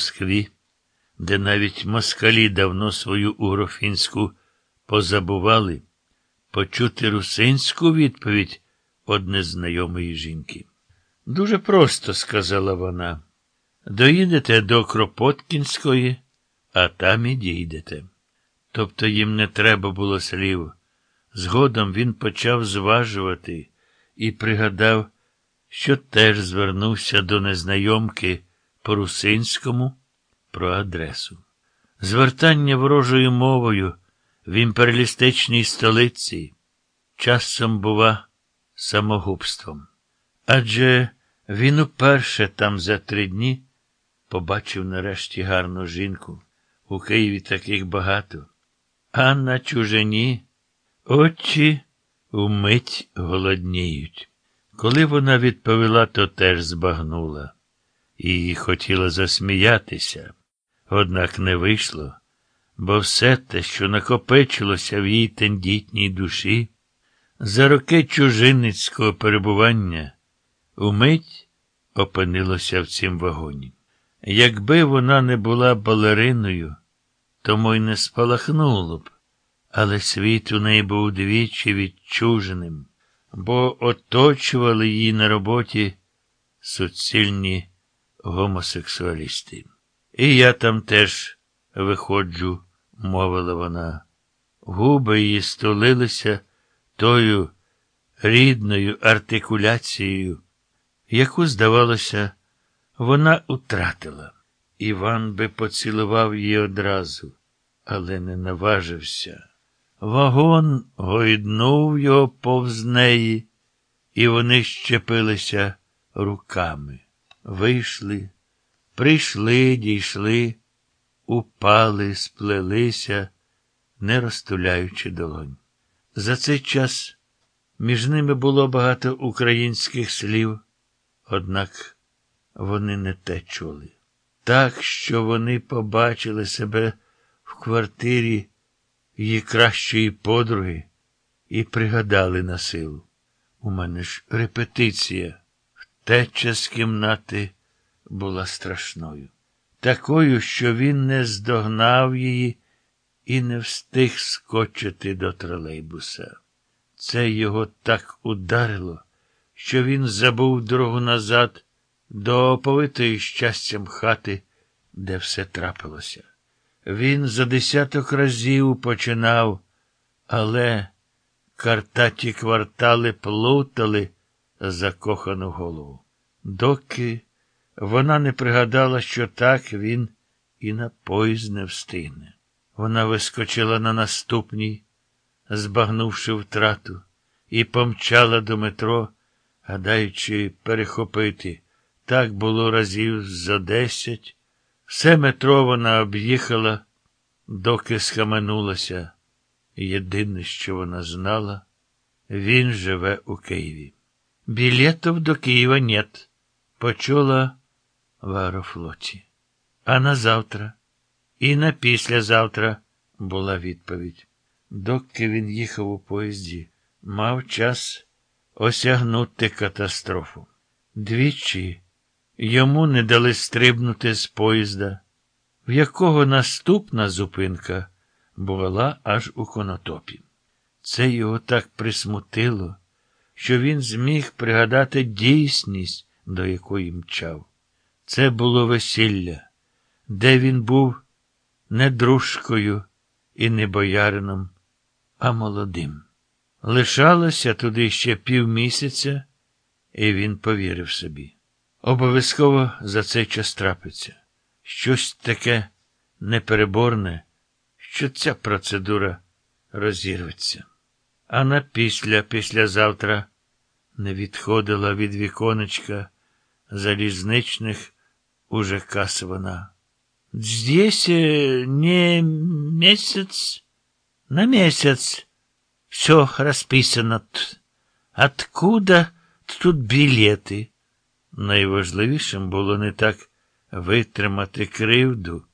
Москві, де навіть москалі давно свою угрофінську позабували, почути русинську відповідь од незнайомої жінки. Дуже просто, сказала вона. Доїдете до Кропоткінської, а там і дійдете. Тобто їм не треба було слів. Згодом він почав зважувати і пригадав, що теж звернувся до незнайомки по русинському про адресу. Звертання ворожою мовою в імперіалістичній столиці часом бува самогубством. Адже він уперше там за три дні побачив нарешті гарну жінку. У Києві таких багато, а на чужині очі умить голодніють. Коли вона відповіла, то теж збагнула і хотіла засміятися, однак не вийшло, бо все те, що накопичилося в її тендітній душі, за роки чужинницького перебування, умить опинилося в цім вагоні. Якби вона не була балериною, тому й не спалахнуло б, але світ у неї був двічі відчуженим, бо оточували її на роботі суцільні гомосексуалісти. І я там теж виходжу, мовила вона. Губи її стулилися тою рідною артикуляцією, яку, здавалося, вона утратила. Іван би поцілував її одразу, але не наважився. Вагон гойднув його повз неї, і вони щепилися руками. Вийшли, прийшли, дійшли, упали, сплелися, не розтуляючи долонь. За цей час між ними було багато українських слів, однак вони не те чули. Так, що вони побачили себе в квартирі її кращої подруги і пригадали на силу. У мене ж репетиція, втеча з кімнати була страшною, такою, що він не здогнав її і не встиг скочити до тролейбуса. Це його так ударило, що він забув дорогу назад до оповитої щастям хати, де все трапилося. Він за десяток разів починав, але картаті квартали плутали закохану голову. Доки вона не пригадала, що так він і на поїзд не встигне. Вона вискочила на наступній, збагнувши втрату, і помчала до метро, гадаючи перехопити. Так було разів зо десять. Все метро вона об'їхала, доки схаменулася. Єдине, що вона знала, він живе у Києві. Білетов до Києва нет, почула в аерофлоті. А на завтра і на післязавтра була відповідь. Доки він їхав у поїзді, мав час осягнути катастрофу. Двічі йому не дали стрибнути з поїзда, в якого наступна зупинка була аж у конотопі. Це його так присмутило, що він зміг пригадати дійсність, до якої мчав. Це було весілля, де він був не дружкою і не боярином, а молодим. Лишалося туди ще півмісяця, і він повірив собі. Обов'язково за цей час трапиться. Щось таке непереборне, що ця процедура розірветься. А на після, післязавтра не відходила від віконечка залізничних уже кас вона. Здесь не месяц, на месяц все расписано. Откуда тут билеты? Найважливішим було не так витримати кривду,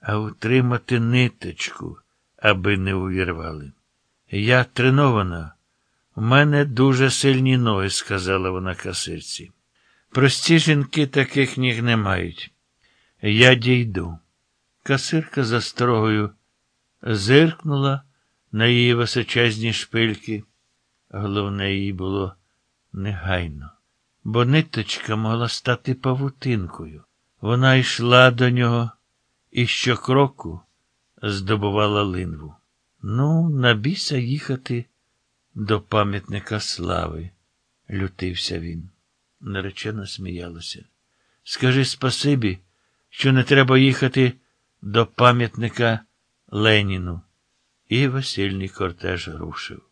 а утримати ниточку, аби не увірвали. Я тренована, у мене дуже сильні ноги, сказала вона касирці. Прості жінки таких ніг не мають. Я дійду. Касирка за строгою зиркнула на її височезні шпильки. Головне їй було негайно, бо ниточка могла стати павутинкою. Вона йшла до нього і щокроку здобувала линву. Ну, на біса їхати до пам'ятника слави, лютився він. Наречена сміялася. Скажи спасибі, що не треба їхати до пам'ятника Леніну. І весільний кортеж рушив.